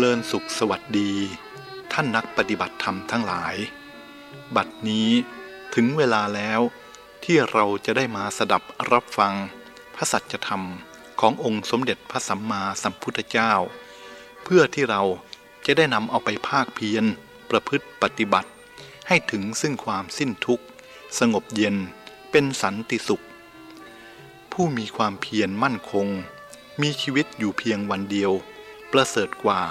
เจริญสุขสวัสดี ท่านนักปฏิบัติธรรมทั้งหลาย บัดนี้ถึงเวลาแล้วที่เราจะได้มาสดับรับฟังพระสัจธรรมขององค์สมเด็จพระสัมมาสัมพุทธเจ้า เพื่อที่เราจะได้นำเอาไปภาคเพียรประพฤติปฏิบัติ ให้ถึงซึ่งความสิ้นทุกข์ สงบเย็นเป็นสันติสุข ผู้มีความเพียรมั่นคง มีชีวิตอยู่เพียงวันเดียว ประเสริฐกว่า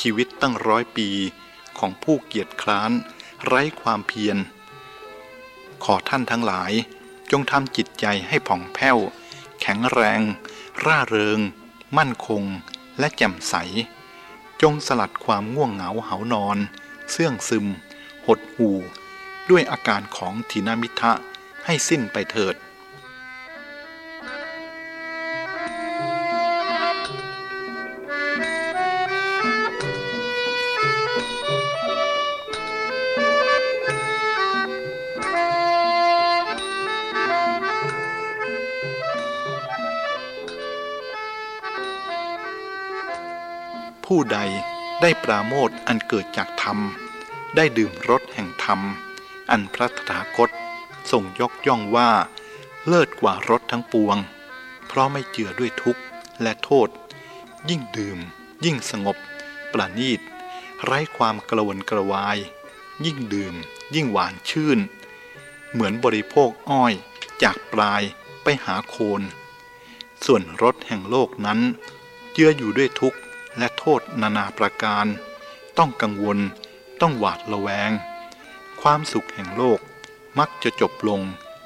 ชีวิตตั้งร้อยปีของผู้เกียจคร้าน ไร้ความเพียร ขอท่านทั้งหลาย จงทำจิตใจให้ผ่องแผ้ว แข็งแรง ร่าเริง มั่นคง และแจ่มใส จงสลัดความง่วงเหงาเหานอน เสื่องซึม หดหู่ ด้วยอาการของทีนามิทะให้สิ้นไปเถิด ผู้ใดได้ปราโมทอันเกิดจากธรรม ได้ดื่มรสแห่งธรรม อันพระตถาคตทรงยกย่องว่า เลิศกว่ารสทั้งปวง เพราะไม่เจือด้วยทุกข์และโทษ ยิ่งดื่ม ยิ่งสงบ ประณีต ไร้ความกระวนกระวาย ยิ่งดื่ม ยิ่งหวานชื่น เหมือนบริโภคอ้อยจากปลายไปหาโคน ส่วนรสแห่งโลกนั้น เจืออยู่ด้วยทุกข์ และโทษนานาประการ ต้องกังวล ต้องหวาดระแวง ความสุขแห่งโลกมักจะจบลง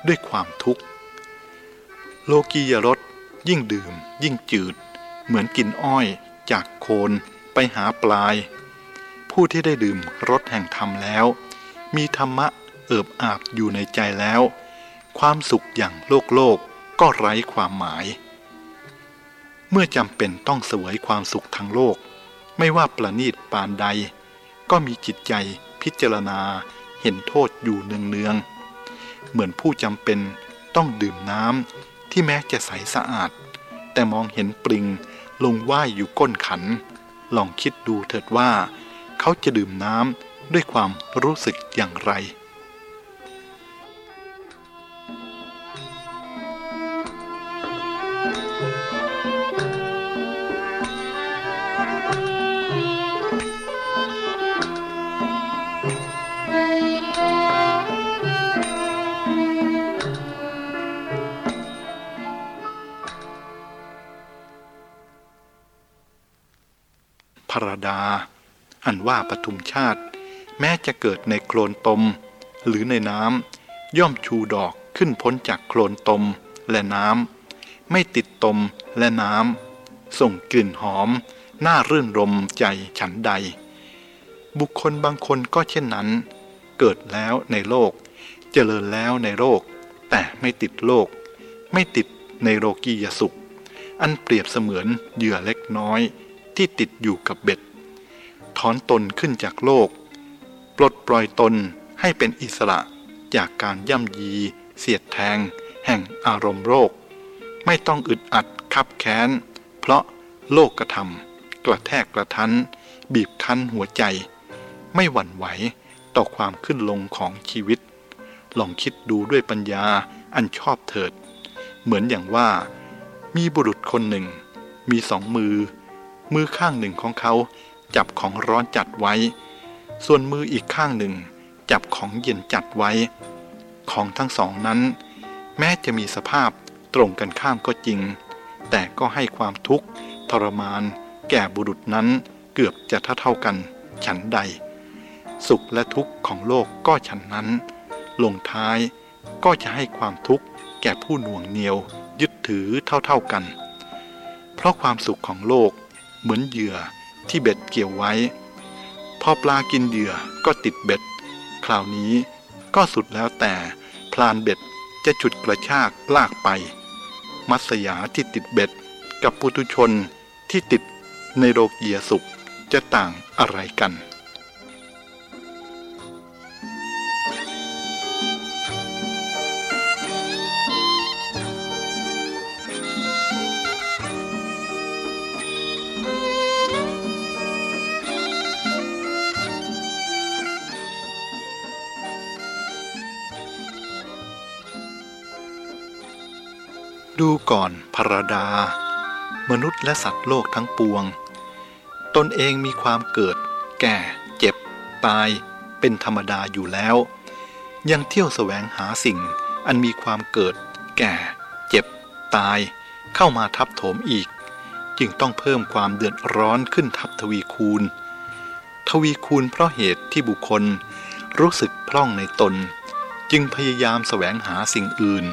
ด้วยความทุกข์ โลกียรสยิ่งดื่ม ยิ่งจืด เหมือนกินอ้อยจากโคนไปหาปลาย ผู้ที่ได้ดื่มรสแห่งธรรมแล้ว มีธรรมะเอิบอาบอยู่ในใจแล้ว ความสุขอย่างโลกโลกก็ไร้ความหมาย เมื่อจำเป็นต้องเสวยความสุขทางโลก ไม่ว่าประณีตปานใด ก็มีจิตใจพิจารณาเห็นโทษอยู่เนืองๆเหมือนผู้จำเป็นต้องดื่มน้ำที่แม้จะใสสะอาด แต่มองเห็นปริงลงว่ายอยู่ก้นขัน ลองคิดดูเถิดว่า เขาจะดื่มน้ำด้วยความรู้สึกอย่างไร ว่าปทุมชาติ แม้จะเกิดในโคลนตม หรือในน้ำย่อมชูดอกขึ้นพ้นจากโคลนตมและน้ำไม่ติดตมและน้ำส่งกลิ่นหอม น่ารื่นรมใจฉันใด บุคคลบางคนก็เช่นนั้น เกิดแล้วในโลก เจริญแล้วในโลก แต่ไม่ติดโลก ไม่ติดในโลกียสุข อันเปรียบเสมือนเหยื่อเล็กน้อยที่ติดอยู่กับเบ็ด อนตนขึ้นจากโลก ปลดปล่อยตนให้เป็นอิสระจากการย่ำยี เสียดแทง แห่งอารมณ์โรคไม่ต้องอึดอัดคับแค้น เพราะโลกกระทำกระแทกกระทัน บีบคั้นหัวใจ ไม่หวั่นไหวต่อความขึ้นลงของชีวิต ลองคิดดูด้วยปัญญาอันชอบเถิด เหมือนอย่างว่า มีบุรุษคนหนึ่ง มีสองมือ มือข้างหนึ่งของเขา จับของร้อนจัดไว้ ส่วนมืออีกข้างหนึ่ง จับของเย็นจัดไว้ ของทั้งสองนั้น แม้จะมีสภาพตรงกันข้ามก็จริง แต่ก็ให้ความทุกข์ทรมาน แก่บุรุษนั้นเกือบจะเท่าเท่ากัน ฉันใด สุขและทุกข์ของโลกก็ฉันนั้น ลงท้ายก็จะให้ความทุกข์แก่ผู้หน่วงเหนียวยึดถือเท่าๆกัน เพราะความสุขของโลกเหมือนเหยื่อ ที่เบ็ดเกี่ยวไว้ พอปลากินเหยื่อก็ติดเบ็ด คราวนี้ก็สุดแล้วแต่พลานเบ็ดจะฉุดกระชากลากไป มัสยาที่ติดเบ็ด กับปุตุชนที่ติดในโลกียสุขจะต่างอะไรกัน ดูก่อนพระดา มนุษย์และสัตว์โลกทั้งปวง ตนเองมีความเกิด แก่ เจ็บ ตาย เป็นธรรมดาอยู่แล้ว ยังเที่ยวแสวงหาสิ่ง อันมีความเกิด แก่ เจ็บ ตาย เข้ามาทับถมอีก จึงต้องเพิ่มความเดือดร้อนขึ้นทับทวีคูณ ทวีคูณเพราะเหตุที่บุคคล รู้สึกพร่องในตน จึงพยายามแสวงหาสิ่งอื่น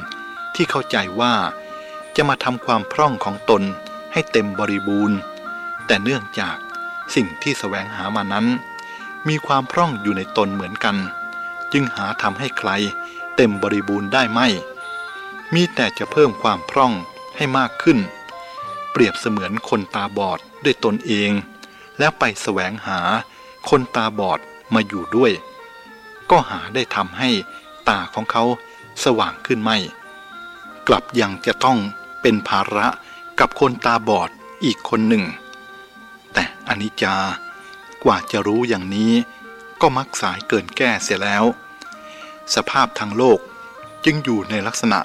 ที่เข้าใจว่า จะมาทำความพร่องของตนให้เต็มบริบูรณ์ แต่เนื่องจากสิ่งที่แสวงหามานั้น มีความพร่องอยู่ในตนเหมือนกัน จึงหาทำให้ใครเต็มบริบูรณ์ได้ไม่ มีแต่จะเพิ่มความพร่องให้มากขึ้น เปรียบเสมือนคนตาบอดด้วยตนเอง แล้วไปแสวงหาคนตาบอดมาอยู่ด้วย ก็หาได้ทำให้ตาของเขาสว่างขึ้นไม่ กลับยังจะต้อง เป็นภาระกับคนตาบอดอีกคนหนึ่ง แต่อนิจจากว่าจะรู้อย่างนี้ก็มักสายเกินแก้เสียแล้ว สภาพทางโลกจึงอยู่ในลักษณะ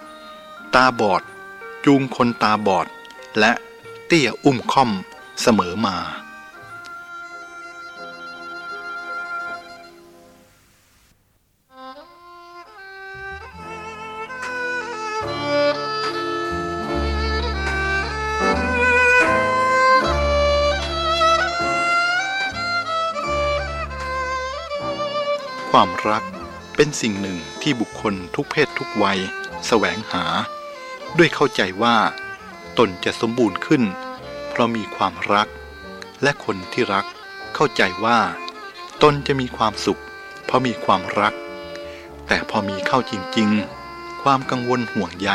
ตาบอด จูงคนตาบอด และเตี้ยอุ้มค่อมเสมอมา ความรักเป็นสิ่งหนึ่งที่บุคคลทุกเพศทุกวัยแสวงหา ด้วยเข้าใจว่า ตนจะสมบูรณ์ขึ้น เพราะมีความรัก และคนที่รักเข้าใจว่า ตนจะมีความสุข เพราะมีความรัก แต่พอมีเข้าจริงๆ ความกังวลห่วงใย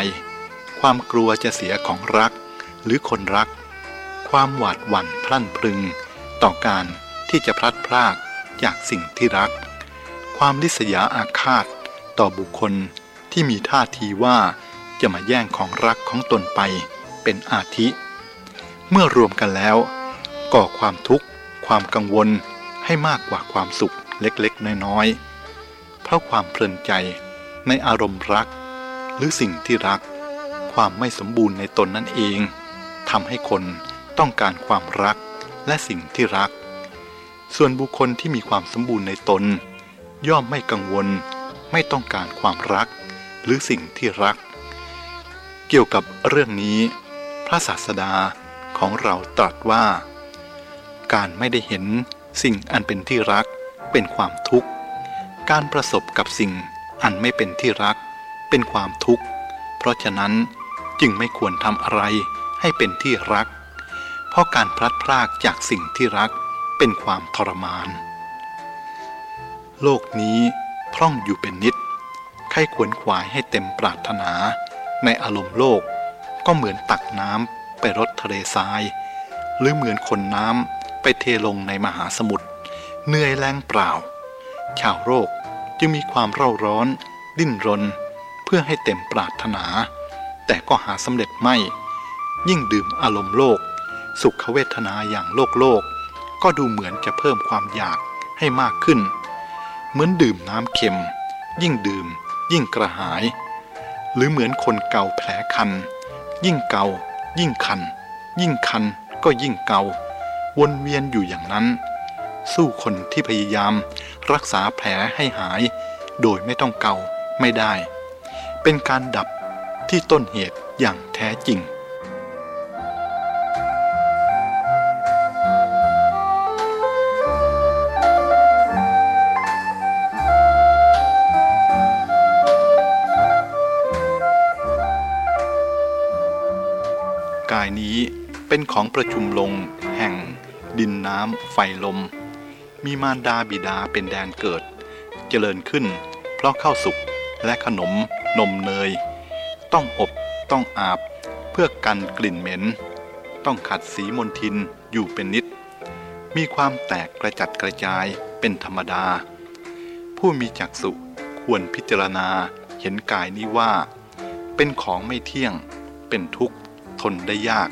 ความกลัวจะเสียของรัก หรือคนรัก ความหวาดหวั่นพลั่นพรึง ต่อการที่จะพลัดพรากจากสิ่งที่รัก ความลิษยาอาฆาต ต่อบุคคลที่มีท่าทีว่าจะมาแย่งของรักของตนไปเป็นอาทิ เมื่อรวมกันแล้ว ก่อความทุกข์ ความกังวลให้มากกว่าความสุขเล็กๆ น้อยๆ เพราะความเพลินใจในอารมณ์รัก หรือสิ่งที่รัก ความไม่สมบูรณ์ในตนนั่นเองทำให้คนต้องการความรักและสิ่งที่รัก ส่วนบุคคลที่มีความสมบูรณ์ในตน ย่อมไม่กังวล ไม่ต้องการความรัก หรือสิ่งที่รัก เกี่ยวกับเรื่องนี้ พระศาสดาของเราตรัสว่า การไม่ได้เห็นสิ่งอันเป็นที่รักเป็นความทุกข์ การประสบกับสิ่งอันไม่เป็นที่รักเป็นความทุกข์ เพราะฉะนั้นจึงไม่ควรทำอะไรให้เป็นที่รัก เพราะการพลัดพรากจากสิ่งที่รักเป็นความทรมาน โลกนี้พร่องอยู่เป็นนิดใครขวนขวายให้เต็มปรารถนา ในอารมณ์โลกก็เหมือนตักน้ำไปรดทะเลทราย หรือเหมือนคนน้ำไปเทลงในมหาสมุทรเหนื่อยแรงเปล่า ชาวโลกจึงมีความเร่าร้อน ดิ้นรน เพื่อให้เต็มปรารถนา แต่ก็หาสำเร็จไม่ ยิ่งดื่มอารมณ์โลก สุขเวทนาอย่างโลกโลก ก็ดูเหมือนจะเพิ่มความอยากให้มากขึ้น เหมือนดื่มน้ำเค็ม ยิ่งดื่ม ยิ่งกระหาย หรือเหมือนคนเกาแผลคัน ยิ่งเกา ยิ่งคัน ยิ่งคันก็ยิ่งเกา วนเวียนอยู่อย่างนั้น สู้คนที่พยายาม รักษาแผลให้หาย โดยไม่ต้องเกาไม่ได้ เป็นการดับที่ต้นเหตุอย่างแท้จริง เป็นของประชุมลง แห่ง ดินน้ำไฟลม มีมารดาบิดาเป็นแดนเกิด เจริญขึ้น เพราะข้าวสุกและขนม นมเนย ต้องอบต้องอาบ เพื่อกันกลิ่นเหม็น ต้องขัดสีมนทินอยู่เป็นนิด มีความแตกกระจัดกระจายเป็นธรรมดา ผู้มีจักษุควรพิจารณาเห็นกายนี้ว่า เป็นของไม่เที่ยง เป็นทุกข์ ทนได้ยาก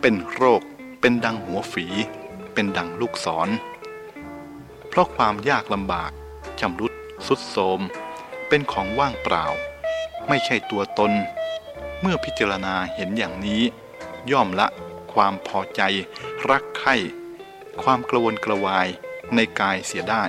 เป็นโรค เป็นดังหัวฝี เป็นดังลูกศร เพราะความยากลำบากชำรุดสุดโทมเป็นของว่างเปล่า ไม่ใช่ตัวตน เมื่อพิจารณาเห็นอย่างนี้ ย่อมละความพอใจ รักใคร่ความกระวนกระวายในกายเสียได้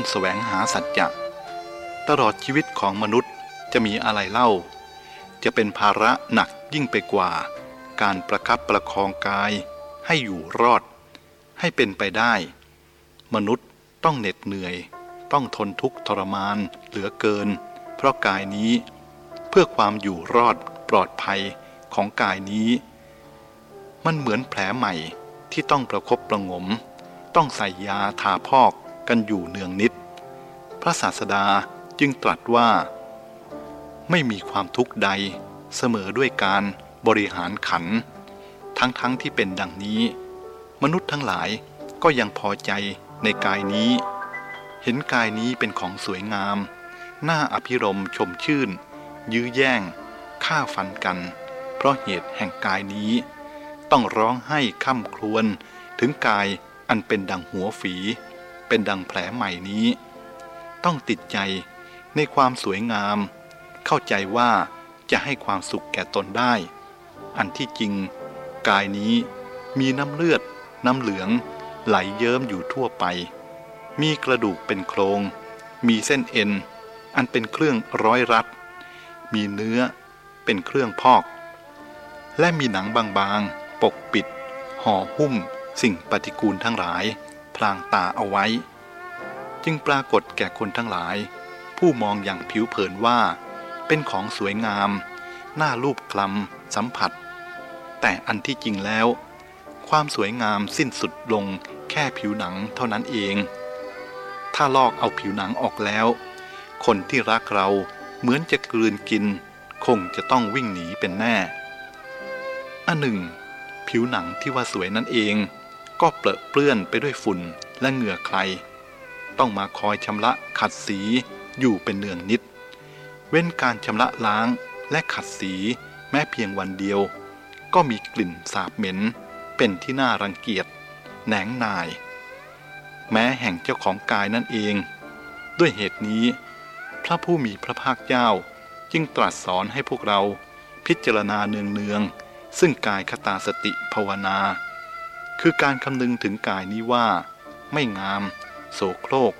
านแสวงหาสัจจะตลอดชีวิตของมนุษย์จะมีอะไรเล่า จะเป็นภาระหนักยิ่งไปกว่า การประคับประคองกาย ให้อยู่รอด ให้เป็นไปได้ มนุษย์ต้องเหน็ดเหนื่อย ต้องทนทุกข์ทรมานเหลือเกิน เพราะกายนี้ เพื่อความอยู่รอดปลอดภัยของกายนี้ มันเหมือนแผลใหม่ที่ต้องประคบประงม ต้องใส่ยาทาพอก กันอยู่เนืองนิด พระศาสดาจึงตรัสว่า ไม่มีความทุกข์ใดเสมอด้วยการบริหารขัน ทั้งๆทที่เป็นดังนี้ มนุษย์ทั้งหลายก็ยังพอใจในกายนี้ เห็นกายนี้เป็นของสวยงาม น่าอภิรมชมชื่น ยื้อแย่งฆ่าฟันกัน เพราะเหตุแห่งกายนี้ ต้องร้องให้ค่ำครวญถึงกายอันเป็นดังหัวฝี เป็นดังแผลใหม่นี้ ต้องติดใจในความสวยงาม เข้าใจว่าจะให้ความสุขแก่ตนได้ อันที่จริง กายนี้มีน้ำเลือด น้ำเหลือง ไหลเยิ้มอยู่ทั่วไป มีกระดูกเป็นโครง มีเส้นเอ็น อันเป็นเครื่องร้อยรัด มีเนื้อเป็นเครื่องพอก และมีหนังบางๆ ปกปิด ห่อหุ้ม สิ่งปฏิกูลทั้งหลาย ลางตาเอาไว้ จึงปรากฏแก่คนทั้งหลาย ผู้มองอย่างผิวเผินว่า เป็นของสวยงามน่ารูปคลำสัมผัส แต่อันที่จริงแล้ว ความสวยงามสิ้นสุดลงแค่ผิวหนังเท่านั้นเอง ถ้าลอกเอาผิวหนังออกแล้ว คนที่รักเราเหมือนจะกลืนกิน คงจะต้องวิ่งหนีเป็นแน่อันหนึ่ง ผิวหนังที่ว่าสวยนั่นเอง ก็เปรอะเปื้อนไปด้วยฝุ่นและเหงื่อใคร ต้องมาคอยชำระขัดสีอยู่เป็นเนืองนิด เว้นการชำระล้างและขัดสีแม้เพียงวันเดียว ก็มีกลิ่นสาบเหม็น เป็นที่น่ารังเกียจแหนงนาย แม้แห่งเจ้าของกายนั่นเอง ด้วยเหตุนี้ พระผู้มีพระภาคเจ้าจึงตรัสสอนให้พวกเราพิจารณาเนืองๆซึ่งกายคตาสติภาวนา คือการคำนึงถึงกายนี้ว่า ไม่งาม โสโครก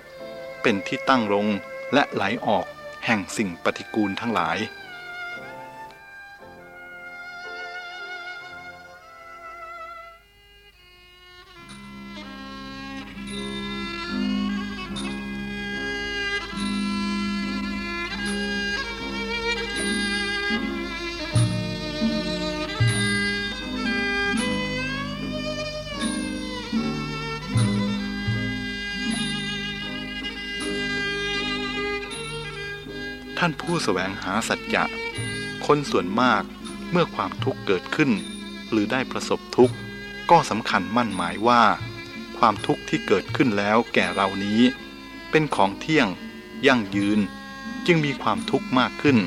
เป็นที่ตั้งลงและไหลออกแห่งสิ่งปฏิกูลทั้งหลาย ท่านผู้สแสวงหาสัจจะ คนส่วนมากเมื่อความทุกข์เกิดขึ้น หรือได้ประสบทุกข์ ก็สำคัญมั่นหมายว่า ความทุกข์ที่เกิดขึ้นแล้วแก่เรานี้ เป็นของเที่ยง ยั่งยืน จึงมีความทุกข์มากขึ้น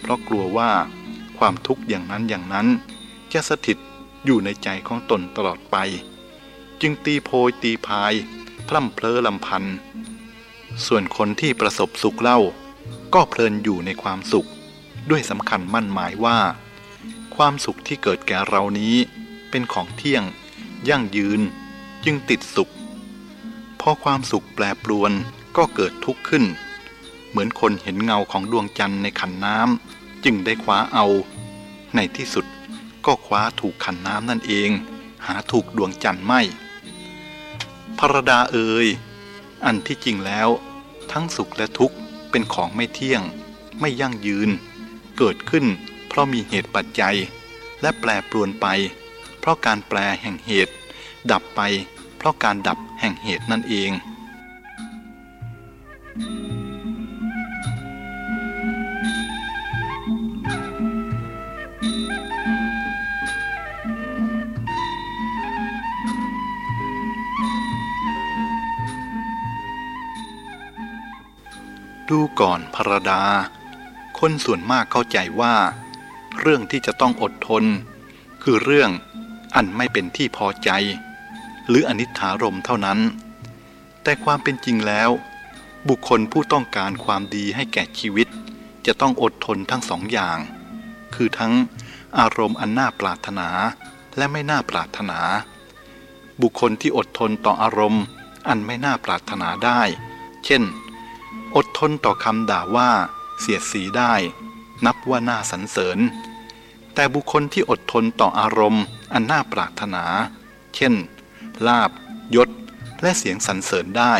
เพราะกลัวว่าความทุกข์อย่างนั้นอย่างนั้น จะสถิตอยู่ในใจของตนตลอดไป จึงตีโพยตีพายพร่ำเพลอลำพัน ส่วนคนที่ประสบสุขเล่า ก็เพลินอยู่ในความสุข ด้วยสำคัญมั่นหมายว่า ความสุขที่เกิดแก่เรานี้ เป็นของเที่ยง ยั่งยืน จึงติดสุข พอความสุขแปรปรวนก็เกิดทุกข์ขึ้น เหมือนคนเห็นเงาของดวงจันทร์ในขันน้ำจึงได้คว้าเอา ในที่สุดก็คว้าถูกขันน้ำนั่นเอง หาถูกดวงจันทร์ไม่พระดาเอ่ยอันที่จริงแล้ว ทั้งสุขและทุกข์ เป็นของไม่เที่ยง ไม่ยั่งยืน เกิดขึ้น เพราะมีเหตุปัจจัย และแปรปรวนไป เพราะการแปรแห่งเหตุ ดับไป เพราะการดับแห่งเหตุนั่นเอง ดูก่อนพระดา คนส่วนมากเข้าใจว่า เรื่องที่จะต้องอดทน คือเรื่องอันไม่เป็นที่พอใจ หรืออนิถารมเท่านั้น แต่ความเป็นจริงแล้ว บุคคลผู้ต้องการความดีให้แก่ชีวิต จะต้องอดทนทั้งสองอย่าง คือทั้งอารมณ์อันน่าปรารถนาและไม่น่าปรารถนา บุคคลที่อดทนต่ออารมณ์อันไม่น่าปรารถนาได้ เช่น อดทนต่อคำด่าว่า เสียดสีได้ นับว่าน่าสรรเสริญ แต่บุคคลที่อดทนต่ออารมณ์ อันน่าปรารถนา เช่น ลาบยศ และเสียงสรรเสริญได้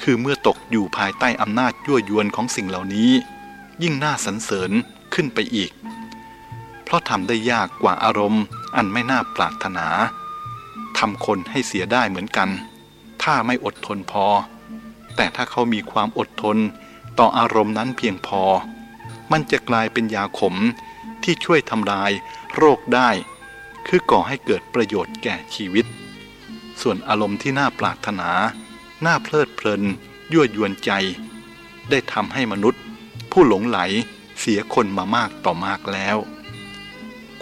คือเมื่อตกอยู่ภายใต้อำนาจยั่วยวนของสิ่งเหล่านี้ ยิ่งน่าสรรเสริญขึ้นไปอีก เพราะทำได้ยากกว่าอารมณ์ อันไม่น่าปรารถนาทำคนให้เสียได้เหมือนกัน ถ้าไม่อดทนพอ แต่ถ้าเขามีความอดทน ต่ออารมณ์นั้นเพียงพอ มันจะกลายเป็นยาขมที่ช่วยทำลายโรคได้ คือก่อให้เกิดประโยชน์แก่ชีวิต ส่วนอารมณ์ที่น่าปรารถนา น่าเพลิดเพลิน ยั่วยวนใจ ได้ทำให้มนุษย์ ผู้หลงไหลเสียคนมามากต่อมากแล้ว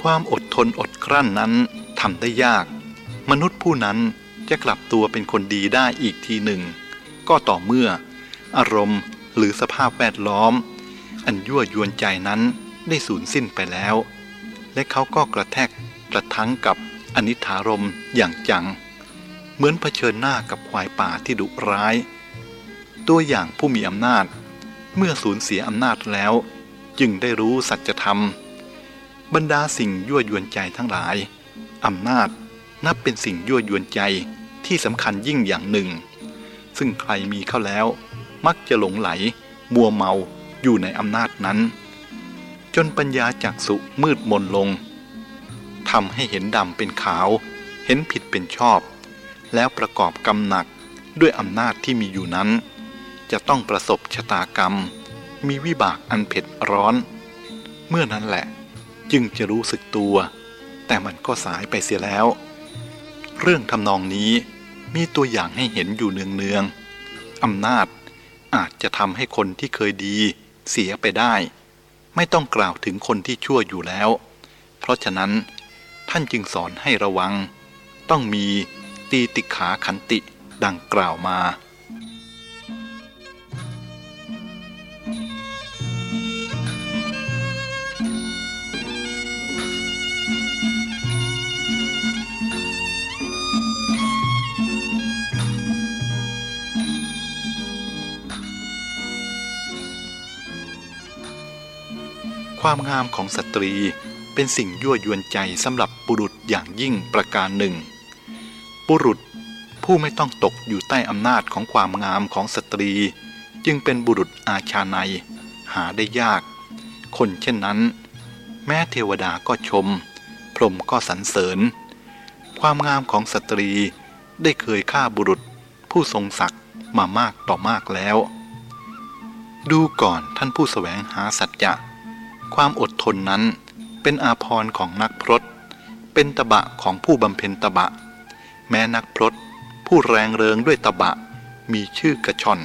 ความอดทนอดกลั้นนั้นทำได้ยาก มนุษย์ผู้นั้นจะกลับตัวเป็นคนดีได้อีกทีหนึ่ง ก็ต่อเมื่อ อารมณ์หรือสภาพแวดล้อม อันยั่วยวนใจนั้นได้สูญสิ้นไปแล้ว และเขาก็กระแทกกระทั้งกับอนิถารมอย่างจัง เหมือนเผชิญหน้ากับควายป่าที่ดุร้าย ตัวอย่างผู้มีอำนาจ เมื่อสูญเสียอำนาจแล้ว จึงได้รู้สัจธรรม บรรดาสิ่งยั่วยวนใจทั้งหลายอำนาจนับเป็นสิ่งยั่วยวนใจที่สำคัญยิ่งอย่างหนึ่ง ซึ่งใครมีเข้าแล้ว มักจะหลงไหล มัวเมาอยู่ในอำนาจนั้น จนปัญญาจักสุมืดมนลงทำให้เห็นดำเป็นขาว เห็นผิดเป็นชอบ แล้วประกอบกรรมหนักด้วยอำนาจที่มีอยู่นั้น จะต้องประสบชะตากรรม มีวิบากอันเผ็ดร้อน เมื่อนั้นแหละจึงจะรู้สึกตัว แต่มันก็สายไปเสียแล้ว เรื่องทำนองนี้ มีตัวอย่างให้เห็นอยู่เนืองๆอำนาจอาจจะทำให้คนที่เคยดีเสียไปได้ ไม่ต้องกล่าวถึงคนที่ชั่วอยู่แล้ว เพราะฉะนั้นท่านจึงสอนให้ระวัง ต้องมีตีติขาขันติดังกล่าวมา ความงามของสตรีเป็นสิ่งยั่วยวนใจสำหรับบุรุษอย่างยิ่งประการหนึ่ง บุรุษผู้ไม่ต้องตกอยู่ใต้อำนาจของความงามของสตรี จึงเป็นบุรุษอาชาไนยหาได้ยาก คนเช่นนั้น แม้เทวดาก็ชม พรหมก็สรรเสริญ ความงามของสตรีได้เคยฆ่าบุรุษผู้ทรงศักดิ์มามากต่อมากแล้ว ดูก่อนท่านผู้สแสวงหาสัจจะ ความอดทนนั้นเป็นอาภรณ์ของนักพรตเป็นตบะของผู้บำเพ็ญตบะ แม้นักพรตผู้แรงเริงด้วยตบะ มีชื่อกระชอน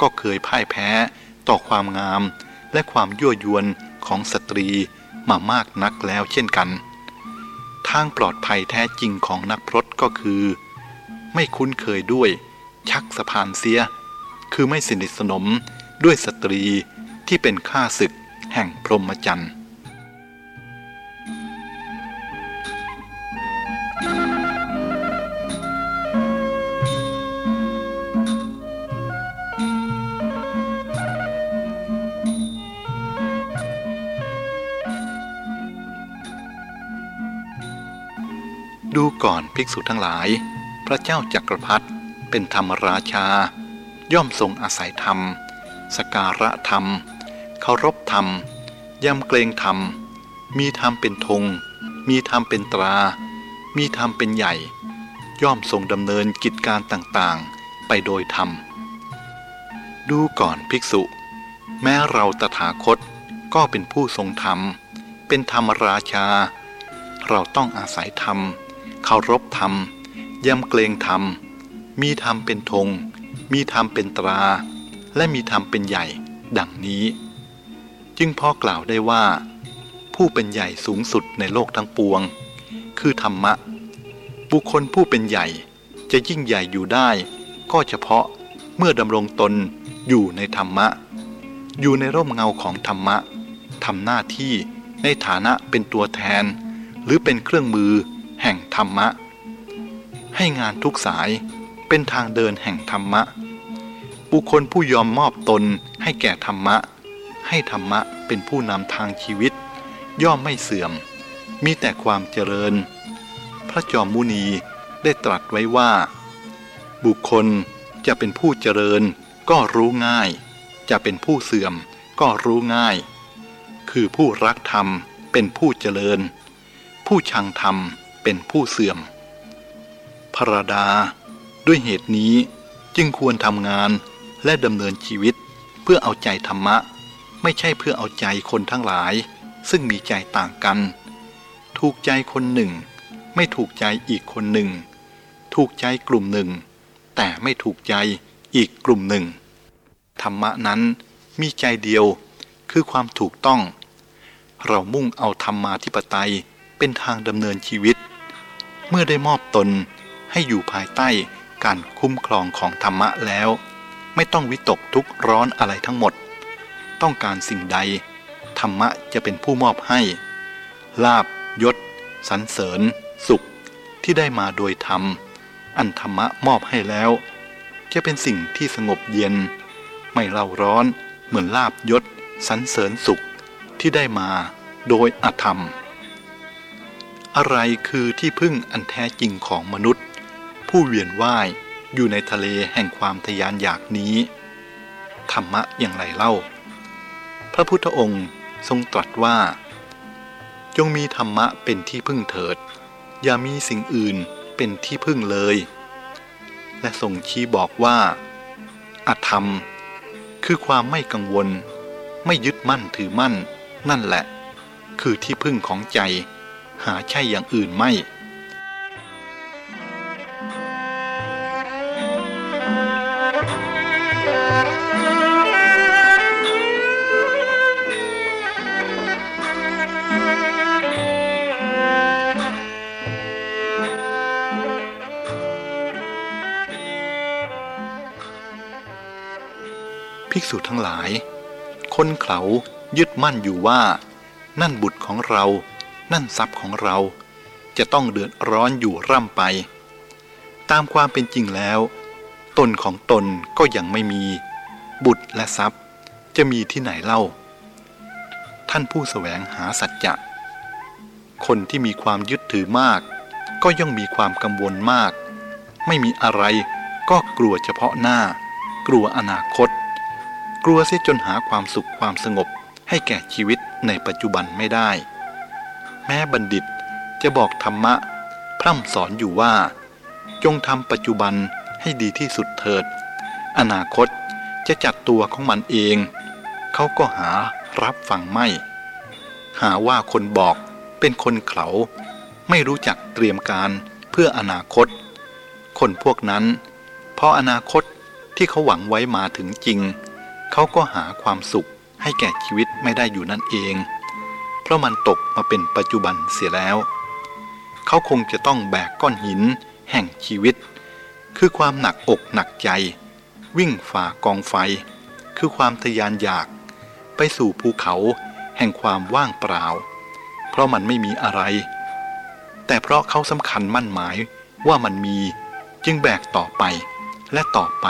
ก็เคยพ่ายแพ้ต่อความงาม และความยั่วยวนของสตรีมามากนักแล้วเช่นกัน ทางปลอดภัยแท้จริงของนักพรตก็คือ ไม่คุ้นเคยด้วย ชักสะพานเสีย คือไม่สนิทสนมด้วยสตรีที่เป็นข้าศึก แห่งพรหมจรรย์ดูก่อนภิกษุทั้งหลาย พระเจ้าจักรพรรดิเป็นธรรมราชา ย่อมทรงอาศัยธรรม สการะธรรม เคารพธรรม ยำเกรงธรรม มีธรรมเป็นธง มีธรรมเป็นตรา มีธรรมเป็นใหญ่ ย่อมทรงดำเนินกิจการต่างๆ ไปโดยธรรม ดูก่อนภิกษุ แม้เราตถาคตก็เป็นผู้ทรงธรรม เป็นธรรมราชา เราต้องอาศัยธรรม เคารพธรรม ยำเกรงธรรม มีธรรมเป็นธง มีธรรมเป็นตรา และมีธรรมเป็นใหญ่ ดังนี้ จึงพอกล่าวได้ว่า ผู้เป็นใหญ่สูงสุดในโลกทั้งปวง คือธรรมะ บุคคลผู้เป็นใหญ่จะยิ่งใหญ่อยู่ได้ ก็เฉพาะเมื่อดำรงตนอยู่ในธรรมะ อยู่ในร่มเงาของธรรมะทำหน้าที่ในฐานะเป็นตัวแทน หรือเป็นเครื่องมือแห่งธรรมะ ให้งานทุกสายเป็นทางเดินแห่งธรรมะ บุคคลผู้ยอมมอบตนให้แก่ธรรมะ ให้ธรรมะเป็นผู้นำทางชีวิต ย่อมไม่เสื่อม มีแต่ความเจริญ พระจอมมุนีได้ตรัสไว้ว่า บุคคลจะเป็นผู้เจริญก็รู้ง่าย จะเป็นผู้เสื่อมก็รู้ง่าย คือผู้รักธรรมเป็นผู้เจริญ ผู้ชังธรรมเป็นผู้เสื่อม พระดา ด้วยเหตุนี้จึงควรทำงานและดำเนินชีวิตเพื่อเอาใจธรรมะ ไม่ใช่เพื่อเอาใจคนทั้งหลาย ซึ่งมีใจต่างกัน ถูกใจคนหนึ่ง ไม่ถูกใจอีกคนหนึ่ง ถูกใจกลุ่มหนึ่ง แต่ไม่ถูกใจอีกกลุ่มหนึ่ง ธรรมะนั้นมีใจเดียวคือความถูกต้อง เรามุ่งเอาธรรมาธิปไตยเป็นทางดำเนินชีวิต เมื่อได้มอบตนให้อยู่ภายใต้การคุ้มครองของธรรมะแล้ว ไม่ต้องวิตกทุกข์ร้อนอะไรทั้งหมด ต้องการสิ่งใด ธรรมะจะเป็นผู้มอบให้ ลาบยศสรรเสริญ สุขที่ได้มาโดยธรรม อันธรรมะมอบให้แล้ว จะเป็นสิ่งที่สงบเย็น ไม่เล่าร้อนเหมือนลาบยศสรรเสริญสุขที่ได้มาโดยอธรรม อะไรคือที่พึ่งอันแท้จริงของมนุษย์ ผู้เวียนว่ายอยู่ในทะเลแห่งความทยานอยากนี้ ธรรมะอย่างไรเล่า ระพุทธองค์ทรงตรัสว่า จงมีธรรมะเป็นที่พึ่งเถิด อย่ามีสิ่งอื่นเป็นที่พึ่งเลย และทรงชี้บอกว่าอธรรม คือความไม่กังวล ไม่ยึดมั่นถือมั่น นั่นแหละ คือที่พึ่งของใจ หาใช่อย่างอื่นไม่ ภิกษุทั้งหลาย คนเขายึดมั่นอยู่ว่า นั่นบุตรของเรา นั่นทรัพย์ของเรา จะต้องเดือดร้อนอยู่ร่ำไป ตามความเป็นจริงแล้ว ตนของตนก็ยังไม่มี บุตรและทรัพย์จะมีที่ไหนเล่า ท่านผู้แสวงหาสัจจะ คนที่มีความยึดถือมาก ก็ย่อมมีความกังวลมาก ไม่มีอะไรก็กลัวเฉพาะหน้า กลัวอนาคต กลัวเสียจนหาความสุขความสงบให้แก่ชีวิตในปัจจุบันไม่ได้ แม้บัณฑิตจะบอกธรรมะ พร่ำสอนอยู่ว่า จงทำปัจจุบันให้ดีที่สุดเถิด อนาคตจะจัดตัวของมันเอง เขาก็หารับฟังไม่ หาว่าคนบอกเป็นคนเขาไม่รู้จักเตรียมการเพื่ออนาคต คนพวกนั้นพออนาคตที่เขาหวังไว้มาถึงจริง เขาก็หาความสุขให้แก่ชีวิตไม่ได้อยู่นั่นเอง เพราะมันตกมาเป็นปัจจุบันเสียแล้ว เขาคงจะต้องแบกก้อนหิน แห่งชีวิต คือความหนักอกหนักใจ วิ่งฝ่ากองไฟ คือความทยานอยาก ไปสู่ภูเขาแห่งความว่างเปล่า เพราะมันไม่มีอะไร แต่เพราะเขาสำคัญมั่นหมายว่ามันมีจึงแบกต่อไปและต่อไป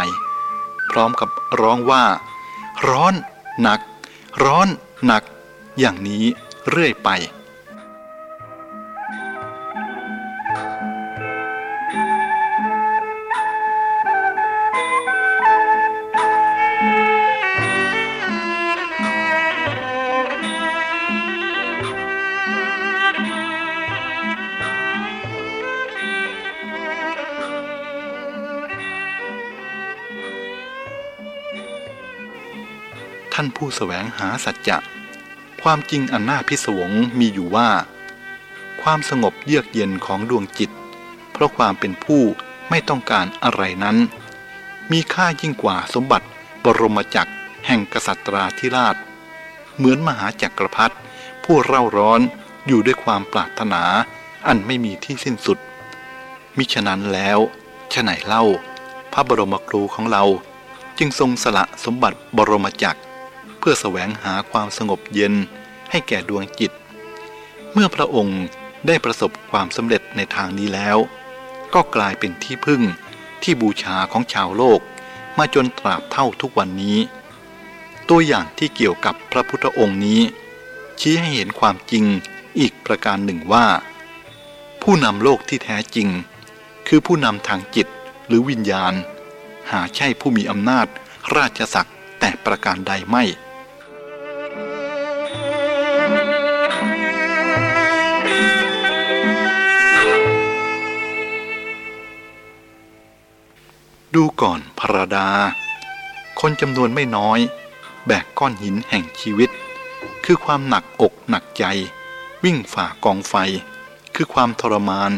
พร้อมกับร้องว่า ร้อน หนัก ร้อน หนัก อย่างนี้เรื่อยไป ผู้แสวงหาสัจจะ ความจริงอันน่าพิศวงมีอยู่ว่า ความสงบเยือกเย็นของดวงจิต เพราะความเป็นผู้ไม่ต้องการอะไรนั้น มีค่ายิ่งกว่าสมบัติบรมจักรแห่งกษัตราธิราช เหมือนมหาจักรพรรดิผู้เร่าร้อนอยู่ด้วยความปรารถนาอันไม่มีที่สิ้นสุด มิฉะนั้นแล้วฉะไหนเล่า พระบรมครูของเราจึงทรงสละสมบัติบรมจักร เพื่อแสวงหาความสงบเย็นให้แก่ดวงจิต เมื่อพระองค์ได้ประสบความสำเร็จในทางนี้แล้ว ก็กลายเป็นที่พึ่งที่บูชาของชาวโลกมาจนตราบเท่าทุกวันนี้ ตัวอย่างที่เกี่ยวกับพระพุทธองค์นี้ ชี้ให้เห็นความจริงอีกประการหนึ่งว่า ผู้นำโลกที่แท้จริง คือผู้นำทางจิตหรือวิญญาณ หาใช่ผู้มีอำนาจราชศักดิ์แต่ประการใดไม่ ดูก่อนพระดา คนจำนวนไม่น้อย แบกก้อนหินแห่งชีวิต คือความหนักอกหนักใจ วิ่งฝ่ากองไฟ คือความทรมาน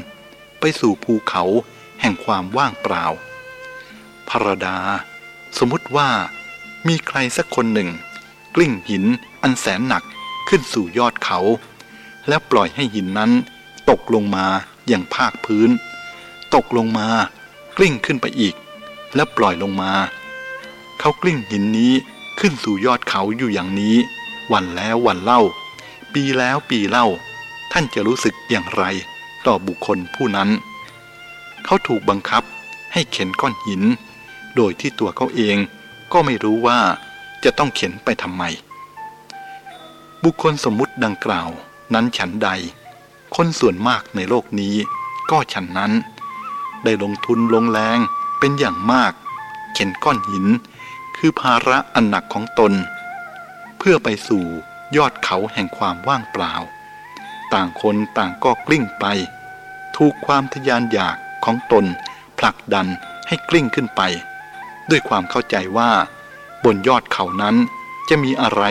ไปสู่ภูเขาแห่งความว่างเปล่า พระดา สมมติว่า มีใครสักคนหนึ่ง กลิ้งหินอันแสนหนักขึ้นสู่ยอดเขา แล้วปล่อยให้หินนั้น ตกลงมาอย่างภาคพื้น ตกลงมากลิ้งขึ้นไปอีก แล้วปล่อยลงมา เขากลิ้งหินนี้ขึ้นสู่ยอดเขาอยู่อย่างนี้ วันแล้ววันเล่า ปีแล้วปีเล่า ท่านจะรู้สึกอย่างไร ต่อบุคคลผู้นั้น เขาถูกบังคับให้เข็นก้อนหิน โดยที่ตัวเขาเองก็ไม่รู้ว่าจะต้องเข็นไปทำไม บุคคลสมมุติดังกล่าวนั้นฉันใด คนส่วนมากในโลกนี้ก็ฉันนั้น ได้ลงทุนลงแรง เป็นอย่างมาก เข็นก้อนหิน คือภาระอันหนักของตน เพื่อไปสู่ยอดเขาแห่งความว่างเปล่า ต่างคนต่างก็กลิ้งไป ถูกความทยานอยากของตน ผลักดันให้กลิ้งขึ้นไป ด้วยความเข้าใจว่า บนยอดเขานั้นจะมีอะไร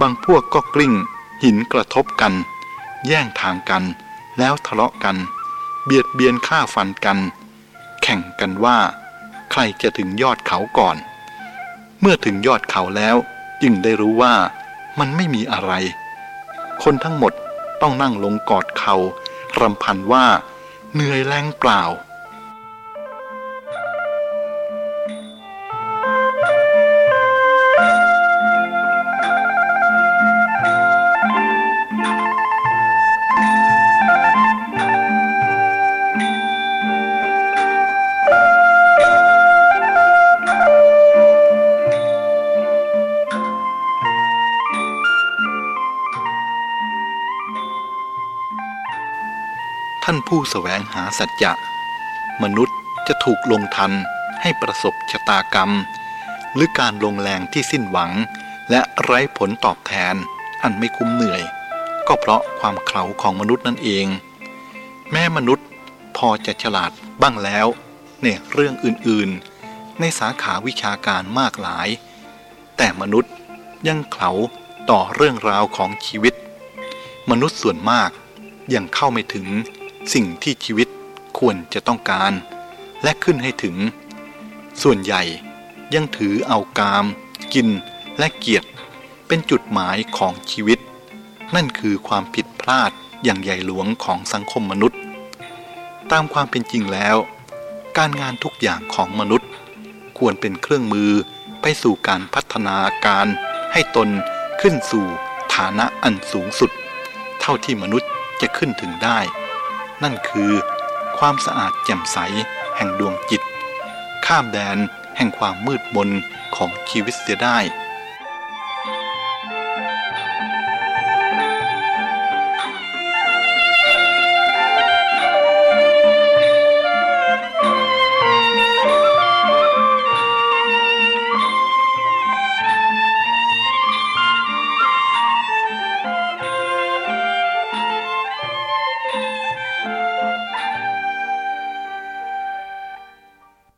บางพวกก็กลิ้ง หินกระทบกัน แย่งทางกัน แล้วทะเลาะกัน เบียดเบียนฆ่าฟันกัน ข่งกันว่า ใครจะถึงยอดเขาก่อน เมื่อถึงยอดเขาแล้วจึงได้รู้ว่ามันไม่มีอะไร คนทั้งหมดต้องนั่งลงกอดเขารำพันว่า เหนื่อยแรงเปล่า ผู้สแสวงหาสัจจะ มนุษย์จะถูกลงทันให้ประสบชะตากรรม หรือการลงแรงที่สิ้นหวัง และไร้ผลตอบแทน อันไม่คุ้มเหนื่อย ก็เพราะความเขลาของมนุษย์นั่นเอง แม่มนุษย์พอจะฉลาดบ้างแล้วในเรื่องอื่นๆ ในสาขาวิชาการมากหลาย แต่มนุษย์ยังเขลาต่อเรื่องราวของชีวิต มนุษย์ส่วนมากยังเข้าไม่ถึง สิ่งที่ชีวิตควรจะต้องการ และขึ้นให้ถึง ส่วนใหญ่ยังถือเอากาม กินและเกียรติ เป็นจุดหมายของชีวิต นั่นคือความผิดพลาดอย่างใหญ่หลวงของสังคมมนุษย์ ตามความเป็นจริงแล้ว การงานทุกอย่างของมนุษย์ ควรเป็นเครื่องมือไปสู่การพัฒนาการให้ตนขึ้นสู่ฐานะอันสูงสุด เท่าที่มนุษย์จะขึ้นถึงได้ นั่นคือ ความสะอาดแจ่มใสแห่งดวงจิต ข้ามแดนแห่งความมืดมนของชีวิตเสียได้